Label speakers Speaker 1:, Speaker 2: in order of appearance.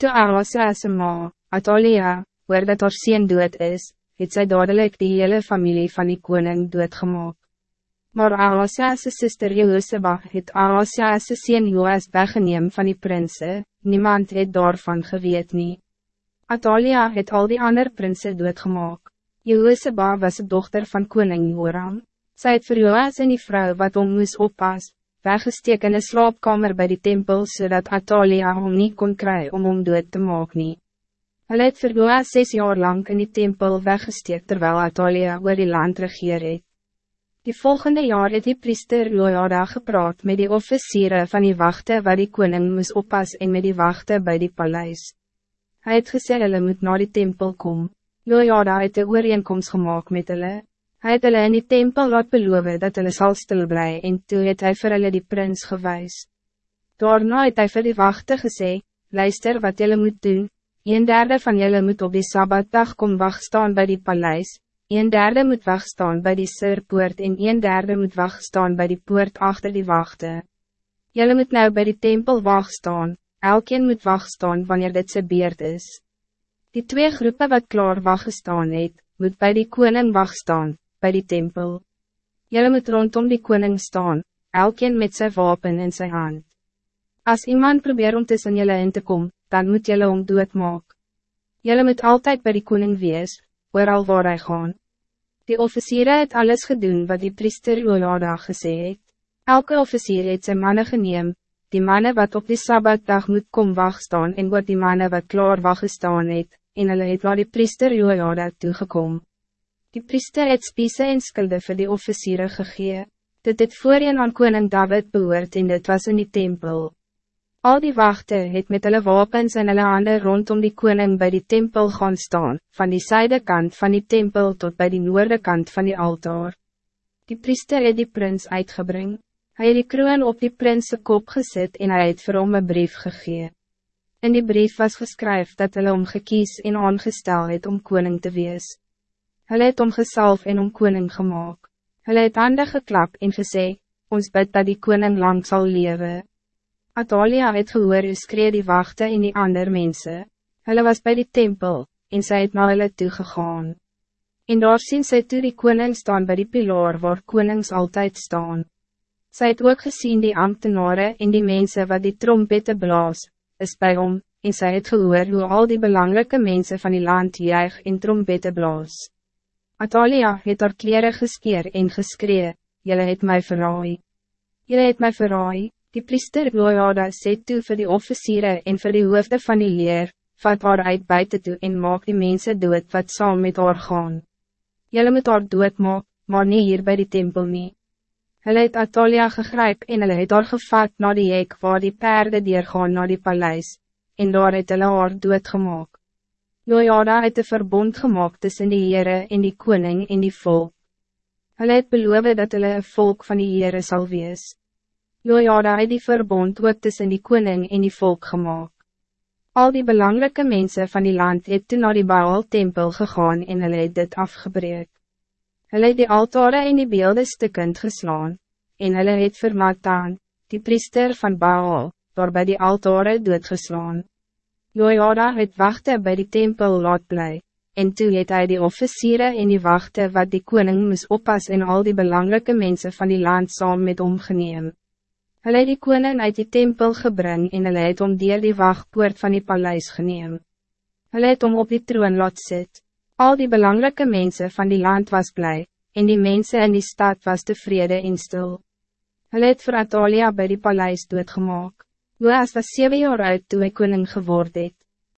Speaker 1: Toe Ahasias ma, Atalia, hoor dat haar sien dood is, het sy dadelijk die hele familie van die koning doodgemaak. Maar Ahasias' sister Jehoseba het Ahasias' sien Joas weggeneem van die prinsen, niemand het daarvan geweet nie. Atalia het al die ander prinsen doodgemaak. Jehoseba was de dochter van koning Joram. Zij het vir Joas en die vrou wat om moes oppas, weggesteek in een slaapkamer bij die tempel, zodat Atalia hom niet kon krijgen om hom dood te maak nie. Hulle het vir Joas zes jaar lang in die tempel weggesteek terwijl Atalia oor die land regeer het. Die volgende jaar het die priester Jojada gepraat met die officieren van die wachten waar die koning moes oppas en met die wachten bij die paleis. Hij het gesê hulle moet naar die tempel kom. Jojada het de ooreenkomst gemaakt met hulle. Hij het hulle in die tempel laat beloof dat hulle sal stil bly en toe het hy vir hulle die prins gewys. Daarna het hy vir die wachte gesê, luister wat julle moet doen, een derde van julle moet op die Sabbatdag kom wachtstaan bij die paleis, een derde moet wachtstaan bij die sirpoort en een derde moet wachtstaan bij die poort achter die wachte. Julle moet nou bij die tempel wachtstaan, elkeen moet wachtstaan wanneer dit sy beurt is. Die twee groepen wat klaar wachtstaan het, moet bij die koning wachtstaan, bij die tempel. Jullie moet rondom die koning staan, elkeen met zijn wapen in zijn hand. Als iemand probeert om tussen jullie in te komen, dan moet jullie om dood maak. Jullie moet altijd bij die koning wees, al waar hij gaan. Die officieren het alles gedaan wat die priester Jojada gesê het. Elke officier het zijn mannen geneem, die mannen wat op die Sabbatdag moet kom wachtstaan en wat die mannen wat klaar wachtstaan het, en hulle het waar die priester Jojada toegekomen. Die priester het spiese en skulde vir die officieren gegee. Dit het voorheen aan koning David behoort en dit was in die tempel. Al die wachten het met hulle wapens en hulle handen rondom die koning bij die tempel gaan staan, van die zuidekant van die tempel tot bij die noordekant van die altaar. Die priester het die prins uitgebring. Hij het die kroon op die prinsse kop gezet en hij het vir hom een brief gegee. In die brief was geskryf dat hulle om gekies en aangestel het om koning te wees. Hulle het om gesalf en om koning gemaakt. Hulle het hande geklap en gesê, ons bid dat die koning lang zal leven. Atalia het gehoor hoe skree die wachten en die ander mensen. Hulle was bij die tempel, en sy het na hulle toegegaan. En daar sien sy toe die koning staan bij die pilaar waar konings altijd staan. Sy het ook gezien die ambtenaren en die mensen wat die trompette blaas, is bij hom, en sy het gehoor hoe al die belangrijke mensen van die land juig en trompette blaas. Atalia het haar kleren geskeer en geskree, Jylle het mij verraai. Jylle het mij verraai, die priester Jojada sê toe vir die officieren en vir die hoofde van die leer, vat haar uit buiten toe en maak die mensen dood wat saam met haar gaan. Jylle moet haar dood maak, maar niet hier bij die tempel nie. Hulle het Atalia gegryp en hulle het haar gevat na die hek waar die perde gaan na die paleis, en daar het hulle haar doodgemaak. Jojada het een verbond gemaakt tussen die Heere en die koning en die volk. Hulle het beloof dat hulle een volk van die Heere sal wees. Jojada het die verbond ook tussen die koning en die volk gemaakt. Al die belangrijke mensen van die land het toen naar die Baal-tempel gegaan en hulle het dit afgebreek. Hulle het die altare en die beelde stukkend geslaan, en hulle het vir Matan, die priester van Baal, door bij die altare doodgeslaan. Jojada het wachten bij die tempel laat bly, en toe het hy die officieren en die wachten wat die koning moes oppas en al die belangrijke mensen van die land saam met omgeneem. Hulle het die koning uit die tempel gebring en hulle het om dier die wachtpoort van die paleis geneem. Hulle het om op die troon laat sit. Al die belangrijke mensen van die land was blij, en die mensen in die stad was tevreden en stil. Hulle het vir Atalia by die paleis doodgemaak. Joas was 7 jaar oud toen hij koning geworden het.